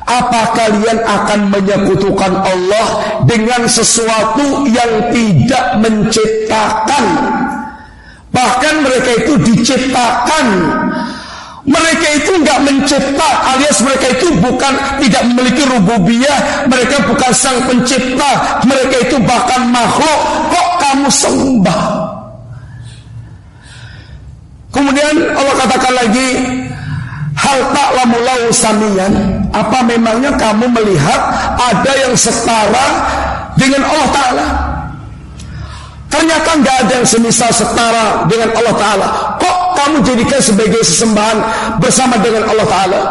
apa kalian akan menyekutukan Allah dengan sesuatu yang tidak menciptakan Bahkan mereka itu diciptakan. Mereka itu nggak mencipta alias mereka itu bukan tidak memiliki rububiyah, mereka bukan sang pencipta, mereka itu bahkan makhluk. Kok kamu sembah? Kemudian Allah katakan lagi, hal tak lamulau samian. Apa memangnya kamu melihat ada yang setara dengan Allah Taala? Ternyata nggak ada yang semisal setara dengan Allah Ta'ala. Kok kamu jadikan sebagai sesembahan bersama dengan Allah Ta'ala?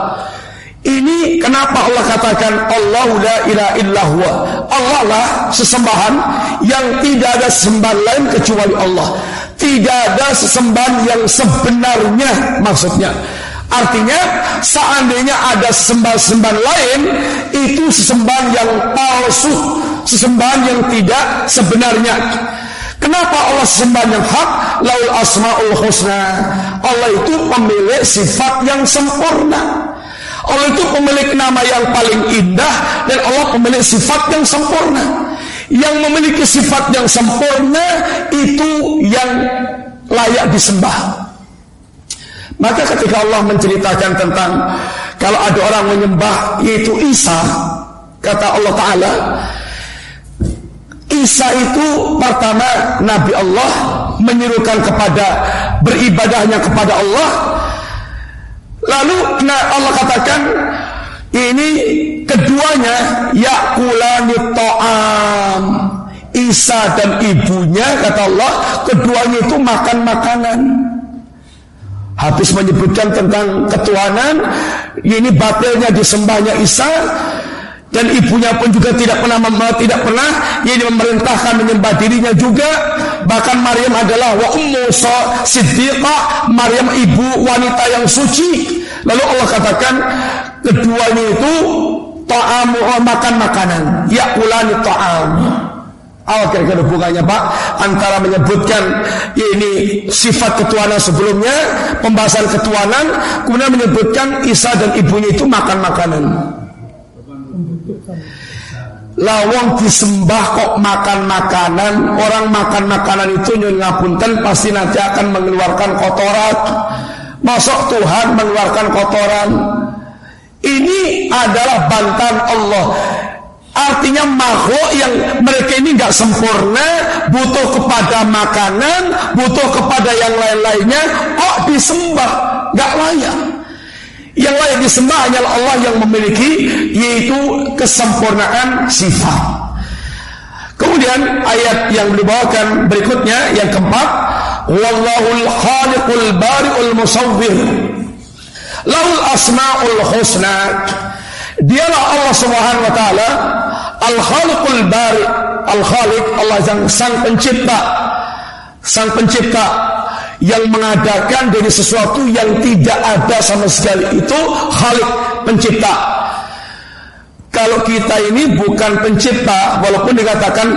Ini kenapa Allah katakan Allah la ilaha illahua. Allah lah sesembahan yang tidak ada sesembahan lain kecuali Allah. Tidak ada sesembahan yang sebenarnya maksudnya. Artinya seandainya ada sesembahan-sesembahan lain itu sesembahan yang palsu, sesembahan yang tidak sebenarnya. Kenapa Allah sembah yang hak? Laul asmaul husna. Allah itu pemilik sifat yang sempurna. Allah itu pemilik nama yang paling indah dan Allah pemilik sifat yang sempurna. Yang memiliki sifat yang sempurna itu yang layak disembah. Maka ketika Allah menceritakan tentang kalau ada orang menyembah yaitu Isa, kata Allah Taala, Isa itu pertama Nabi Allah menyuruhkan kepada beribadahnya kepada Allah. Lalu Allah katakan ini keduanya yakulani ta'am. Isa dan ibunya kata Allah keduanya itu makan makanan. Habis menyebutkan tentang ketuhanan, ini batilnya disembahnya Isa, dan ibunya pun juga tidak pernah tidak pernah ini memerintahkan menyembah dirinya juga. Bahkan Maryam adalah wa ummu siddiqah Maryam ibu wanita yang suci. Lalu Allah katakan keduanya itu ta'amu makan makanan. Yakulani ta'am. Apa kira-kira hubungannya Pak? Antara menyebutkan ini sifat ketuhanan sebelumnya pembahasan ketuhanan kemudian menyebutkan Isa dan ibunya itu makan makanan lawang disembah kok makan makanan orang makan makanan itu nyun ngapunten pasti nanti akan mengeluarkan kotoran. Masuk Tuhan mengeluarkan kotoran. Ini adalah bantahan Allah. Artinya makhluk yang mereka ini nggak sempurna, butuh kepada makanan, butuh kepada yang lain-lainnya, kok disembah, nggak layak. Yang layak disembah hanyalah Allah yang memiliki yaitu kesempurnaan sifat. Kemudian ayat yang dibawakan berikutnya yang keempat, wallahul khaliqul bari'ul musawwir. Lahul asmaul husna. Dialah Allah Subhanahu wa taala Al-Khaliqul Bari, Al-Khaliq Allah yang sang pencipta. Sang pencipta yang mengadakan dari sesuatu yang tidak ada sama sekali. Itu Khalik pencipta. Kalau kita ini bukan pencipta walaupun dikatakan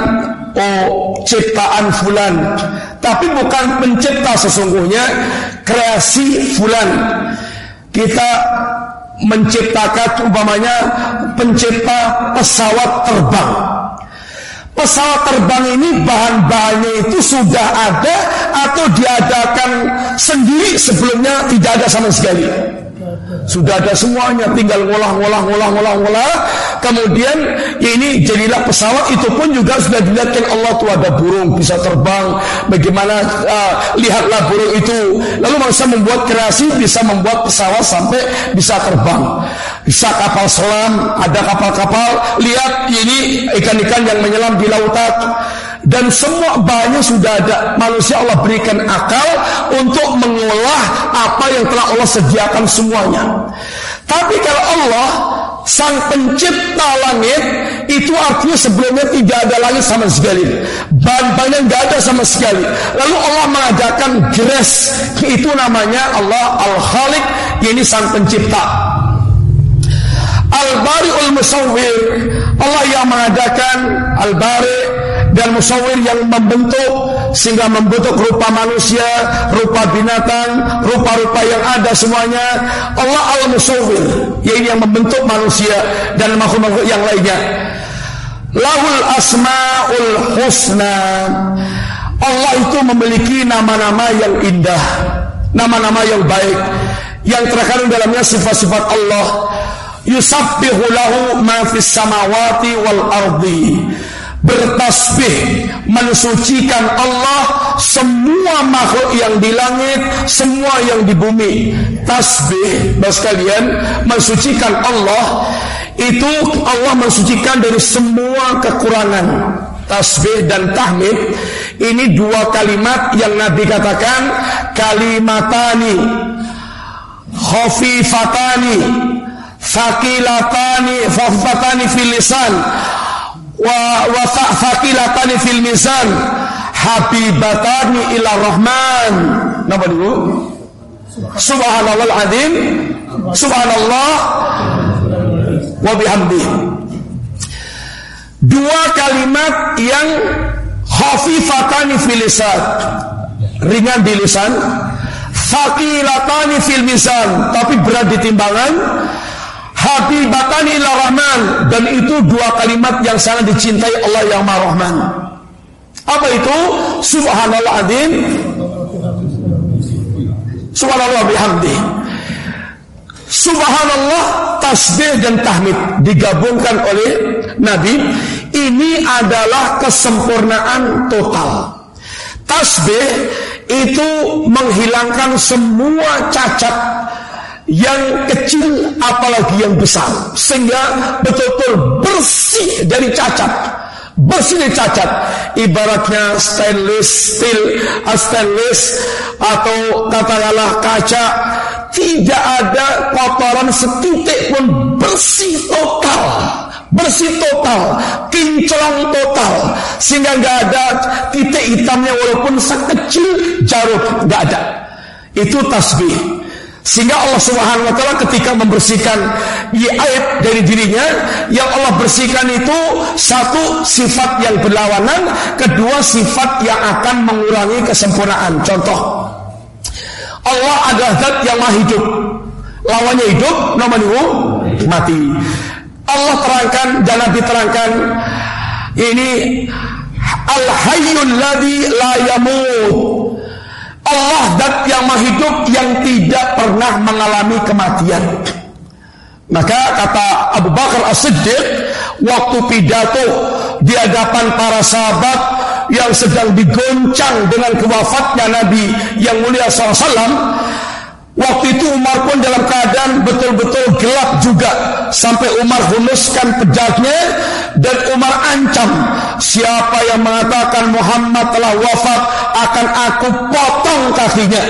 oh ciptaan fulan tapi bukan pencipta sesungguhnya kreasi fulan. Kita menciptakan umpamanya pencipta pesawat terbang pesawat terbang ini bahan-bahannya itu sudah ada atau diadakan sendiri sebelumnya tidak ada sama sekali. Sudah ada semuanya, tinggal ngolah, ngolah, ngolah. Kemudian ini jadilah pesawat itu pun juga sudah dilihatkan Allah tuh ada burung bisa terbang. Bagaimana uh, lihatlah burung itu. Lalu manusia membuat kreasi bisa membuat pesawat sampai bisa terbang. Bisa kapal selam, ada kapal-kapal. Lihat ini ikan-ikan yang menyelam di lautan dan semua bahannya sudah ada. Manusia Allah berikan akal untuk mengolah apa yang telah Allah sediakan semuanya. Tapi kalau Allah sang pencipta langit itu artinya sebelumnya tidak ada langit sama sekali. Bahan-bahannya tidak ada sama sekali. Lalu Allah mengadakan grace itu namanya Allah Al-Khaliq ini sang pencipta. Al-Bari'ul Musawwir Allah yang mengadakan Al-Bari' dan musawir yang membentuk sehingga membentuk rupa manusia, rupa binatang, rupa-rupa yang ada semuanya. Allah al-musawir, yaitu yang membentuk manusia dan makhluk-makhluk yang lainnya. Lahul asmaul husna. Allah itu memiliki nama-nama yang indah, nama-nama yang baik, yang terkandung dalamnya sifat-sifat Allah. Yusabbihu lahu ma fis samawati wal ardi. Bertasbih mensucikan Allah semua makhluk yang di langit semua yang di bumi. Tasbih bos kalian mensucikan Allah itu Allah mensucikan dari semua kekurangan. Tasbih dan tahmid ini dua kalimat yang Nabi katakan kalimatani khafifatani fakilatani fafatani fil lisan. Wa wa faqilatani fil habibatani ila rahman. Napa dulu subhanallah azim. Subhanallah. Wa bihamdi. Dua kalimat yang khafifatani fil lisan. Ringan di lisan. Faqilatani fil tapi berat di timbangan Habibatani ila Rahman dan itu dua kalimat yang sangat dicintai Allah yang Maha Rahman. Apa itu? Subhanallah adzim. Subhanallah bihamdi. Subhanallah tasbih dan tahmid digabungkan oleh Nabi ini adalah kesempurnaan total. Tasbih itu menghilangkan semua cacat yang kecil apalagi yang besar. Sehingga betul-betul bersih dari cacat. Bersih dari cacat. Ibaratnya stainless steel stainless atau katakanlah kaca tidak ada kotoran setitik pun. Bersih total. Bersih total. Kinclong total. Sehingga nggak ada titik hitamnya walaupun sekecil jarum nggak ada. Itu tasbih sehingga Allah Subhanahu wa taala ketika membersihkan aib dari dirinya, yang Allah bersihkan itu satu sifat yang berlawanan, kedua sifat yang akan mengurangi kesempurnaan. Contoh, Allah adalah zat yang maha hidup. Lawannya hidup, namanya mati. Allah terangkan dan Nabi terangkan ini Al-Hayyul Ladhi La Yamut Allah dat yang maha hidup yang tidak pernah mengalami kematian. Maka kata Abu Bakar As-Siddiq waktu pidato di hadapan para sahabat yang sedang digoncang dengan kewafatnya Nabi yang mulia SAW Waktu itu Umar pun dalam keadaan betul-betul gelap juga sampai Umar hunuskan pejaknya dan Umar ancam siapa yang mengatakan Muhammad telah wafat akan aku potong kakinya.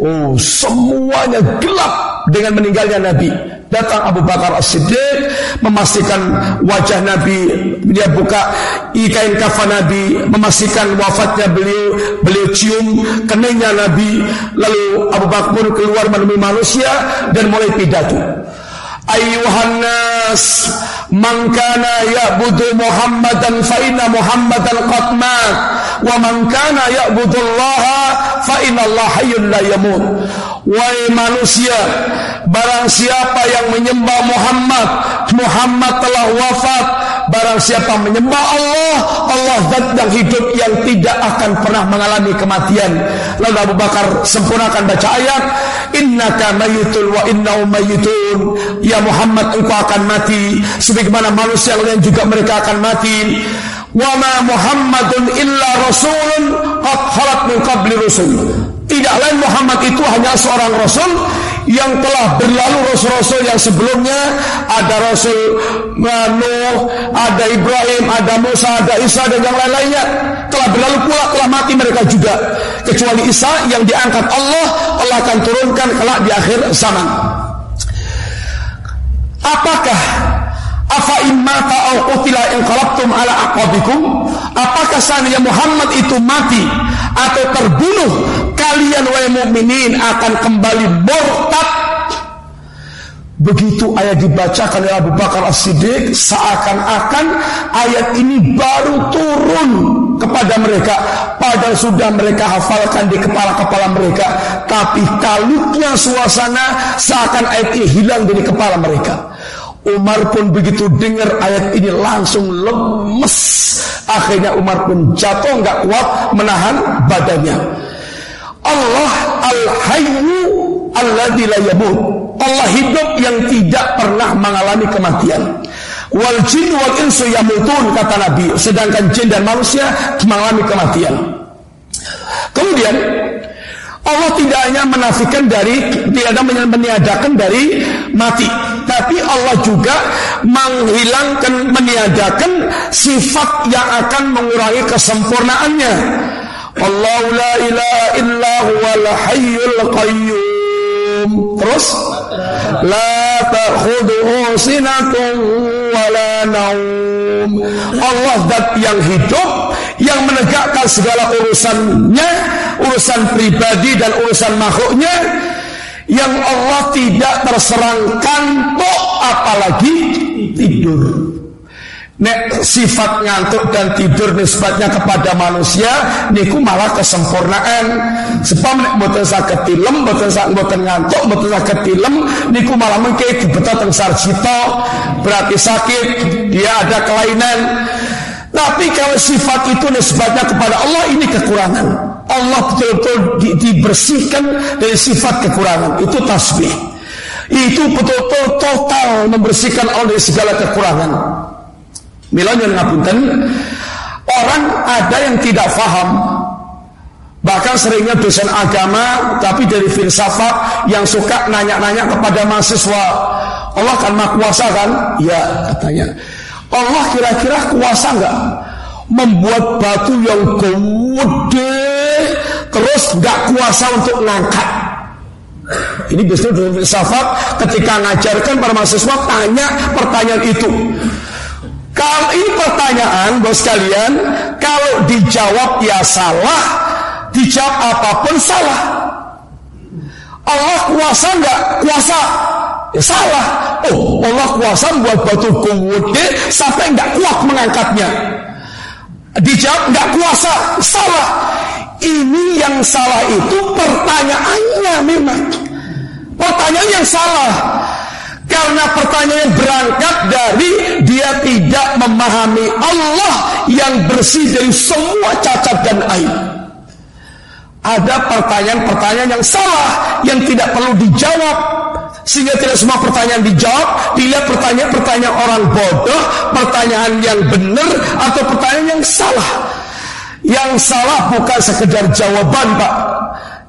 Oh, semuanya gelap dengan meninggalnya Nabi. Datang Abu Bakar As-Siddiq memastikan wajah Nabi, dia buka kain kafan Nabi, memastikan wafatnya beliau, beliau cium keningnya Nabi, lalu Abu Bakar keluar menemui manusia dan mulai pidato. Ayuhan nas man kana Muhammadan fa inna Muhammadan qad wa man kana ya'budu Allah fa inna Allah hayyun la yamut Wahai manusia, barang siapa yang menyembah Muhammad, Muhammad telah wafat. Barang siapa menyembah Allah, Allah zat yang hidup yang tidak akan pernah mengalami kematian. Lalu Abu Bakar sempurnakan baca ayat, Innaka mayyutul wa innahum mayyutun. Ya Muhammad engkau akan mati sebagaimana manusia lain juga mereka akan mati. Wa ma Muhammadun illa rasulun qad khalat min qabli rusul. Tidak lain Muhammad itu hanya seorang rasul yang telah berlalu rasul-rasul yang sebelumnya ada Rasul Nuh, ada Ibrahim, ada Musa, ada Isa dan yang lain-lainnya telah berlalu pula telah mati mereka juga kecuali Isa yang diangkat Allah Allah akan turunkan kelak di akhir zaman. Apakah Afa immata au qutila inqalabtum ala aqabikum? Apakah seandainya Muhammad itu mati atau terbunuh, kalian wahai mukminin akan kembali murtad? Begitu ayat dibacakan oleh Abu Bakar As-Siddiq Seakan-akan ayat ini baru turun kepada mereka Padahal sudah mereka hafalkan di kepala-kepala mereka Tapi kalutnya suasana seakan ayat ini hilang dari kepala mereka Umar pun begitu dengar ayat ini langsung lemes. Akhirnya Umar pun jatuh nggak kuat menahan badannya. Allah al-hayyu alladzi la. Allah hidup yang tidak pernah mengalami kematian. Wal jin wal insu yamutun kata Nabi, sedangkan jin dan manusia mengalami kematian. Kemudian Allah tidak hanya menafikan dari tidak ada meniadakan dari mati, tapi Allah juga menghilangkan meniadakan sifat yang akan mengurangi kesempurnaannya. Allah la ilaha illa huwal hayyul qayyum. Terus la ta'khudhuhu sinatun wala naum. Allah zat yang hidup yang menegakkan segala urusannya, urusan pribadi dan urusan makhluknya yang Allah tidak terserang kantuk apalagi tidur. Nek sifat ngantuk dan tidur nisbatnya kepada manusia niku malah kesempurnaan. Sebab nek mboten saged tilem, mboten saged mboten ngantuk, mboten saged tilem niku malah mengke dibetot teng sarjito, berarti sakit, dia ada kelainan. Tapi kalau sifat itu nisbatnya kepada Allah ini kekurangan. Allah betul-betul di, dibersihkan dari sifat kekurangan. Itu tasbih. Itu betul-betul total membersihkan Allah dari segala kekurangan. Milanya ngapunten, orang ada yang tidak faham Bahkan seringnya dosen agama tapi dari filsafat yang suka nanya-nanya kepada mahasiswa. Allah kan maha kan? Ya katanya. Allah kira-kira kuasa nggak membuat batu yang gede terus nggak kuasa untuk ngangkat? Ini biasanya dalam filsafat ketika ngajarkan para mahasiswa tanya pertanyaan itu. Kalau ini pertanyaan bos kalian, kalau dijawab ya salah, dijawab apa pun salah. Allah kuasa nggak? Kuasa. Ya salah. Oh, Allah kuasa buat batu gede sampai nggak kuat mengangkatnya. Dijawab nggak kuasa. Salah. Ini yang salah itu pertanyaannya memang. Pertanyaan yang salah. Karena pertanyaan berangkat dari dia tidak memahami Allah yang bersih dari semua cacat dan aib. Ada pertanyaan-pertanyaan yang salah yang tidak perlu dijawab. Sehingga tidak semua pertanyaan dijawab. Dilihat pertanyaan-pertanyaan orang bodoh pertanyaan yang benar atau pertanyaan yang salah. Yang salah bukan sekedar jawaban pak.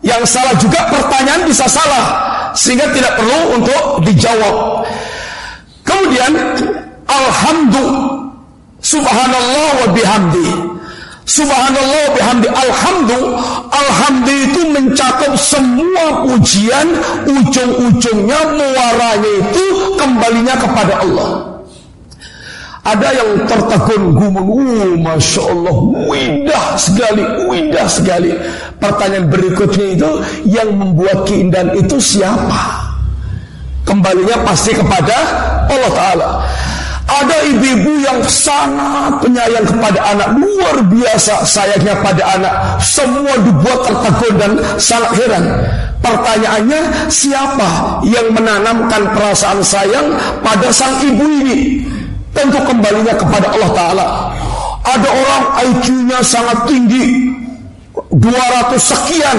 Yang salah juga pertanyaan bisa salah. Sehingga tidak perlu untuk dijawab. Kemudian alhamdulillah subhanallah wa bihamdi. Subhanallah bihamdi alhamdu alhamdu itu mencakup semua pujian ujung-ujungnya muaranya itu kembalinya kepada Allah. Ada yang tertegun gumun, uh, masya Allah, indah sekali, indah sekali. Pertanyaan berikutnya itu, yang membuat keindahan itu siapa? Kembalinya pasti kepada Allah Ta'ala. Ada ibu-ibu yang sangat penyayang kepada anak, luar biasa sayangnya pada anak. Semua dibuat tertegun dan sangat heran. Pertanyaannya, siapa yang menanamkan perasaan sayang pada sang ibu ini? tentu kembalinya kepada Allah Ta'ala. Ada orang IQ-nya sangat tinggi, 200 sekian,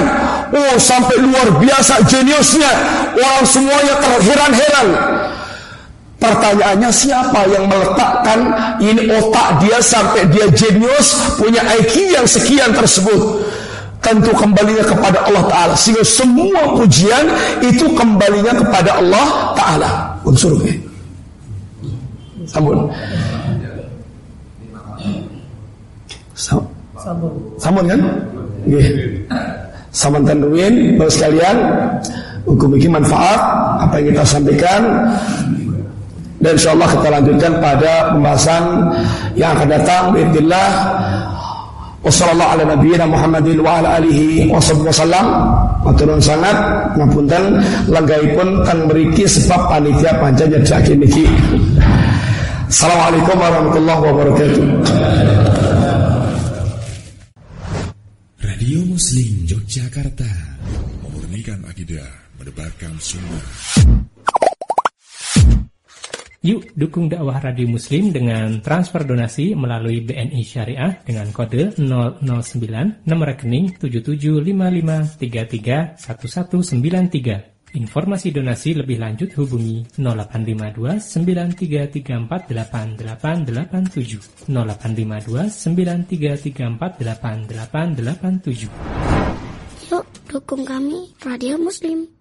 oh sampai luar biasa jeniusnya, orang semuanya terheran-heran. Pertanyaannya siapa yang meletakkan ini otak dia sampai dia jenius punya IQ yang sekian tersebut tentu kembalinya kepada Allah Ta'ala sehingga semua pujian itu kembalinya kepada Allah Ta'ala unsur okay. Sambun. Sambun. Sambun kan? Nggih. Samantan ruin, Bapak sekalian, hukum ini manfaat apa yang kita sampaikan dan insya Allah kita lanjutkan pada pembahasan yang akan datang Bismillah Wassalamualaikum warahmatullahi Muhammadin wa ala alihi wasallam Maturun sangat ngapunten langgaipun kan meriki sebab panitia panjanya jaki niki Assalamualaikum warahmatullahi wabarakatuh. Radio Muslim Yogyakarta memurnikan akidah, mendebarkan sunnah. Yuk dukung dakwah Radio Muslim dengan transfer donasi melalui BNI Syariah dengan kode 009 nomor rekening 7755331193. Informasi donasi lebih lanjut hubungi 0852 93348887 0852 93348887 Yuk dukung kami Radio Muslim